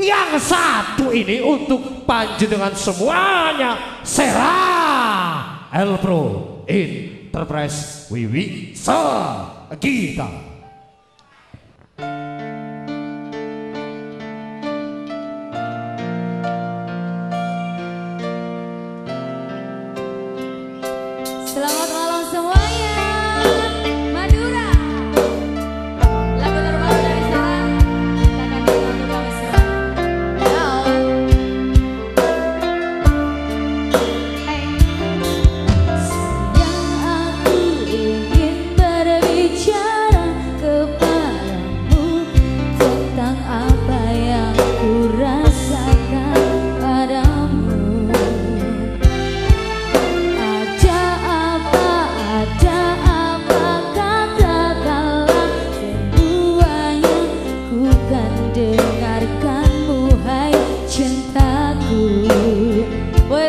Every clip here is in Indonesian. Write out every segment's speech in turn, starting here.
yang satu ini untuk panjenengan semuanya. Sera Elpro Enterprise Wiwi Segita. Selamat malam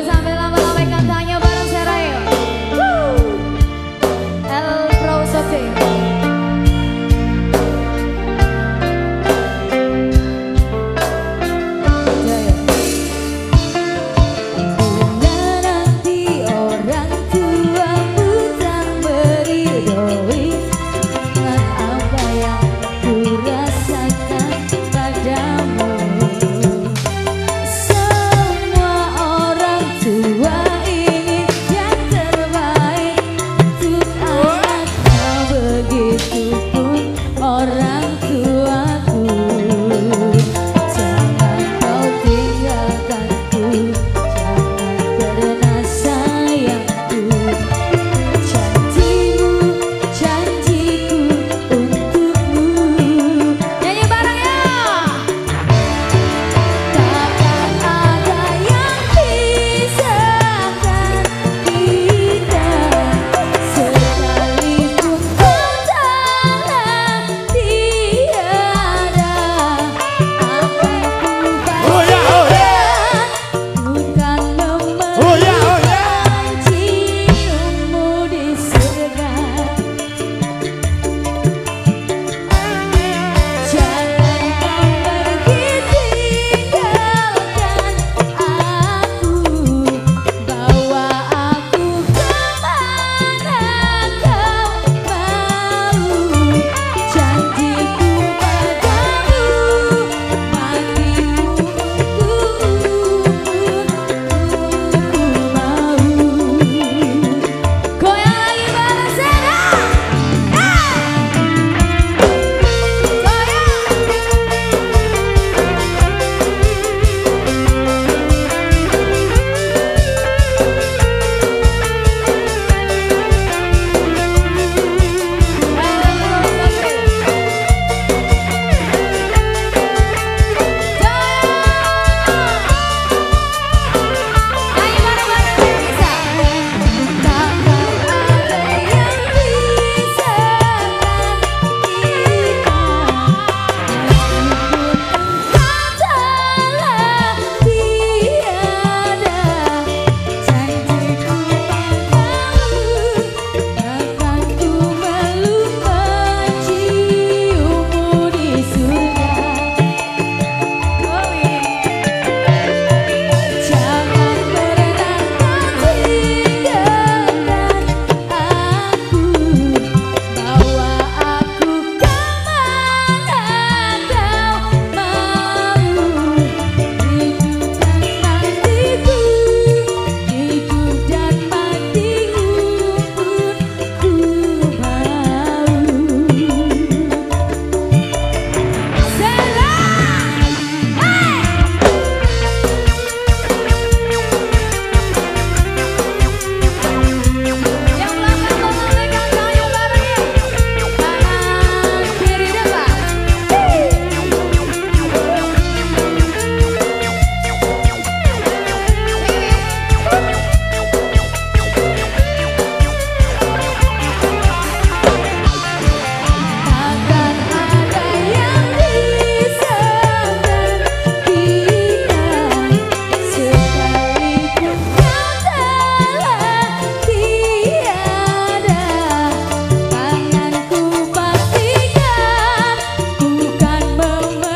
Cause I'm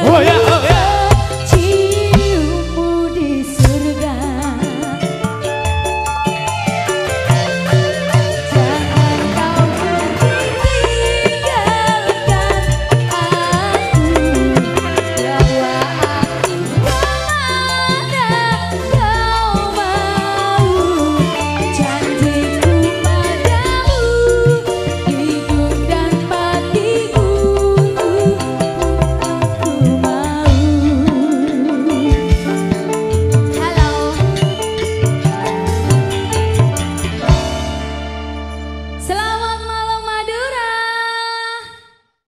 뭐야